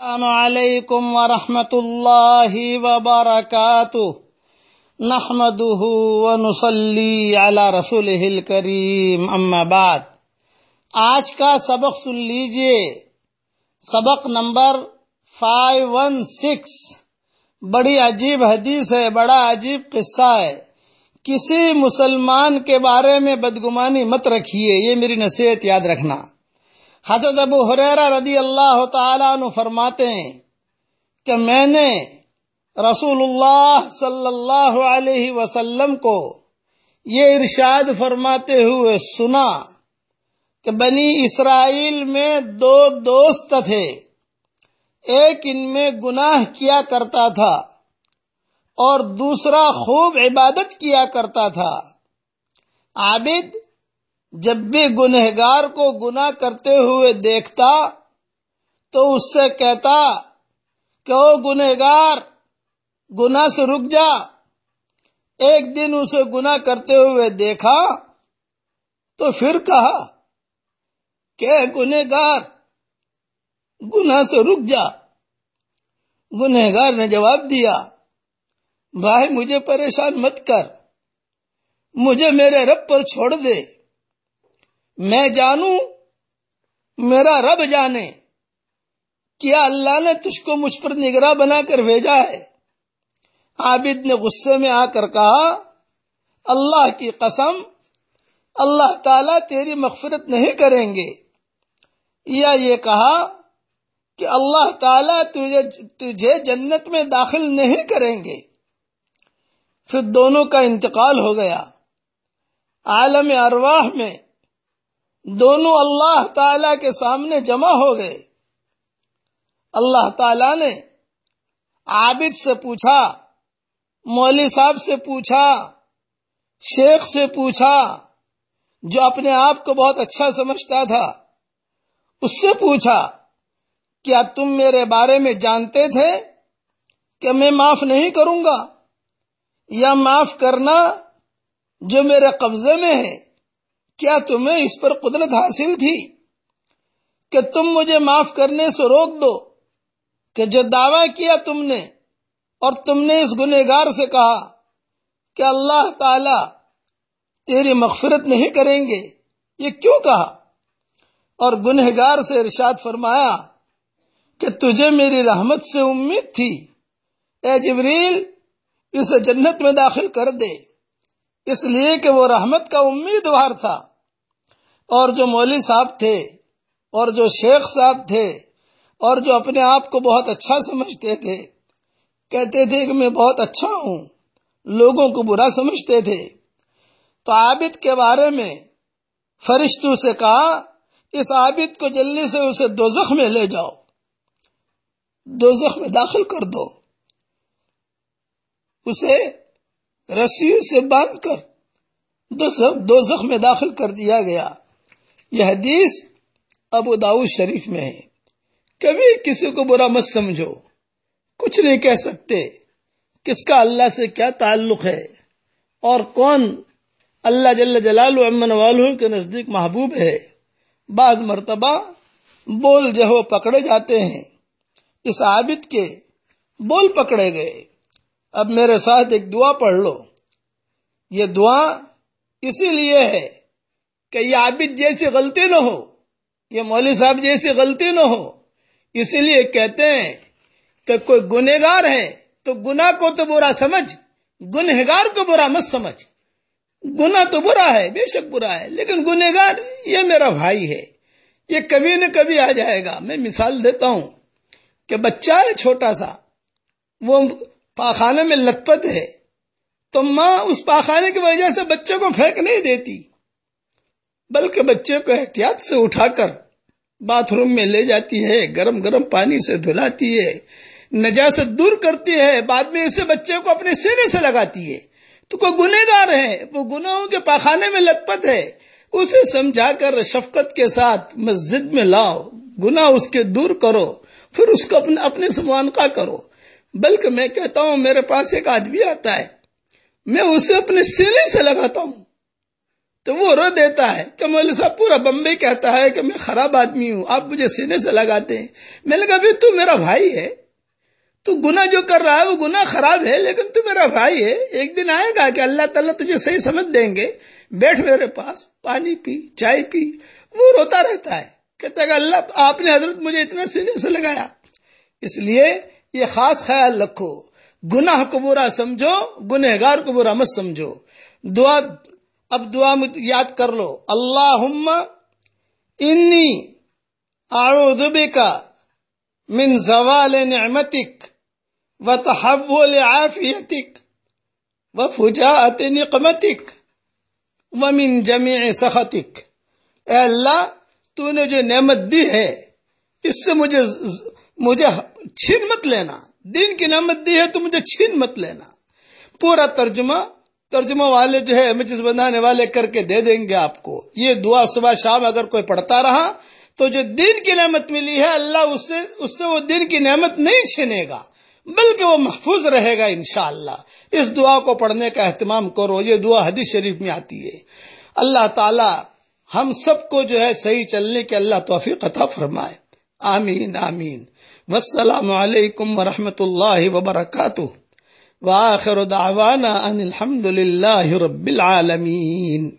السلام علیکم ورحمۃ اللہ وبرکاتہ۔ نحمده ونصلي على رسوله الكريم اما بعد۔ آج کا سبق سن لیجیے۔ سبق نمبر 516 بڑی عجیب حدیث ہے، بڑا عجیب قصہ ہے۔ کسی مسلمان کے بارے میں بدگمانی مت رکھیے، یہ میری نصیحت یاد رکھنا۔ حضرت ابو حریرہ رضی اللہ تعالیٰ عنہ فرماتے ہیں کہ میں نے رسول اللہ صلی اللہ علیہ وسلم کو یہ ارشاد فرماتے ہوئے سنا کہ بنی اسرائیل میں دو دوست تھے۔ ایک ان میں گناہ کیا کرتا تھا اور دوسرا خوب عبادت کیا کرتا تھا۔ عابد جب بھی گنہگار کو گناہ کرتے ہوئے دیکھتا تو اس سے کہتا کہ او گنہگار، گناہ سے رک جا۔ ایک دن اسے گناہ کرتے ہوئے دیکھا تو پھر کہا کہ گنہگار، گناہ سے رک جا۔ گنہگار نے جواب دیا، بھائی مجھے پریشان مت کر، مجھے میرے رب پر چھوڑ دے۔ میں جانوں، میرا رب جانے، کیا اللہ نے تجھ کو مجھ پر نگراں بنا کر بھیجا ہے؟ عابد نے غصے میں آ کر کہا، اللہ کی قسم، اللہ تعالی تیری مغفرت نہیں کریں گے۔ یا یہ کہا کہ اللہ تعالی تجھے تجھے جنت میں داخل نہیں کریں گے۔ پھر دونوں کا انتقال ہو گیا۔ عالم ارواح میں دونوں اللہ تعالی کے سامنے جمع ہو گئے۔ اللہ تعالی نے عابد سے پوچھا، مولوی صاحب سے پوچھا، شیخ سے پوچھا، جو اپنے آپ کو بہت اچھا سمجھتا تھا، اس سے پوچھا، کیا تم میرے بارے میں جانتے تھے کہ میں معاف نہیں کروں گا یا معاف کرنا جو میرے قبضے میں ہے؟ کیا تمہیں اس پر قدرت حاصل تھی کہ تم مجھے معاف کرنے سے روک دو کہ جو دعویٰ کیا تم نے اور تم نے اس گنہگار سے کہا کہ اللہ تعالی تیری مغفرت نہیں کریں گے؟ یہ کیوں کہا؟ اور گنہگار سے ارشاد فرمایا کہ تجھے میری رحمت سے امید تھی۔ اے جبریل، اسے جنت میں داخل کر دے۔ اس لیے کہ وہ رحمت کا امیدوار تھا۔ اور جو مولوی صاحب تھے، اور جو شیخ صاحب تھے، اور جو اپنے آپ کو بہت اچھا سمجھتے تھے، کہتے تھے کہ میں بہت اچھا ہوں، لوگوں کو برا سمجھتے تھے۔ تو عابد کے بارے میں فرشتوں سے کہا، اس عابد کو جلدی سے اسے دوزخ میں لے جاؤ، دوزخ میں داخل کر دو۔ اسے رسیوں سے باندھ کر دو زخم میں داخل کر دیا گیا۔ یہ حدیث ابو داؤد شریف میں ہے۔ کبھی کسی کو برا مت سمجھو۔ کچھ نہیں کہہ سکتے کس کا اللہ سے کیا تعلق ہے اور کون اللہ جل جلال امن والوں کے نزدیک محبوب ہے۔ بعض مرتبہ بول جو پکڑے جاتے ہیں۔ اس عابد کے بول پکڑے گئے۔ اب میرے ساتھ ایک دعا پڑھ لو۔ یہ دعا اسی لیے ہے کہ یہ عابد جیسی غلطی نہ ہو، یہ مولوی صاحب جیسی غلطی نہ ہو۔ اسی لیے کہتے ہیں کہ کوئی گنہگار ہے تو گناہ کو تو برا سمجھ، گنہگار کو برا مت سمجھ۔ گناہ تو برا ہے، بے شک برا ہے، لیکن گنہگار یہ میرا بھائی ہے، یہ کبھی نہ کبھی آ جائے گا۔ میں مثال دیتا ہوں کہ بچہ ہے چھوٹا سا، وہ پاخانے میں لت پت ہے۔ تو ماں اس پاخانے کی وجہ سے بچے کو پھینک نہیں دیتی۔ بلکہ بچے کو احتیاط سے اٹھا کر باتھ روم میں لے جاتی ہے، گرم گرم پانی سے دھلاتی ہے، نجاست دور کرتی ہے، بعد میں اسے بچے کو اپنے سینے سے لگاتی ہے۔ تو کوئی گنہ گار ہے، وہ گناہوں کے پاخانے میں لت پت ہے۔ اسے سمجھا کر شفقت کے ساتھ مسجد میں لاؤ، گناہ اس کے دور کرو، پھر اس کو اپنے اپنے سے معانقہ کرو۔ بلکہ میں کہتا ہوں میرے پاس ایک آدمی آتا ہے، میں اسے اپنے سینے سے لگاتا ہوں۔ تو وہ رو دیتا ہے کہ مول صاحب پورا بمبئی کہتا ہے کہ میں خراب آدمی ہوں، آپ مجھے سینے سے لگاتے ہیں۔ میں نے کہا تو میرا بھائی ہے۔ تو گنا جو کر رہا ہے وہ گنا خراب ہے، لیکن تو میرا بھائی ہے۔ ایک دن آئے گا کہ اللہ تعالیٰ تجھے صحیح سمجھ دیں گے۔ بیٹھ میرے پاس، پانی پی، چائے پی۔ وہ روتا رہتا ہے، کہتا ہے کہ اللہ، آپ نے حضرت مجھے اتنا سینے سے لگایا۔ اس لیے یہ خاص خیال رکھو۔ گناہ کو برا سمجھو، گنہگار کو برا مت سمجھو۔ دعا، اب دعا یاد کر لو۔ اللہ انی اعوذ بکا من زوال نعمتک و تحول عافیتک و فجاعت نقمتک و من جمیع سخطک۔ اے اللہ، تو نے جو نعمت دی ہے، اس سے مجھے مجھے چھین مت لینا۔ دین کی نعمت دی ہے تو مجھے چھین مت لینا۔ پورا ترجمہ ترجمہ والے جو ہے مجھے بنانے والے کر کے دے دیں گے آپ کو۔ یہ دعا صبح شام اگر کوئی پڑھتا رہا تو جو دین کی نعمت ملی ہے، اللہ اس سے اس سے وہ دین کی نعمت نہیں چھینے گا، بلکہ وہ محفوظ رہے گا انشاءاللہ۔ اس دعا کو پڑھنے کا اہتمام کرو، یہ دعا حدیث شریف میں آتی ہے۔ اللہ تعالی ہم سب کو جو ہے صحیح چلنے کے اللہ توفیق عطا فرمائے۔ آمین آمین۔ والسلام علیکم ورحمۃ اللہ وبرکاتہ. وآخر دعوانا ان الحمد للہ رب العالمین.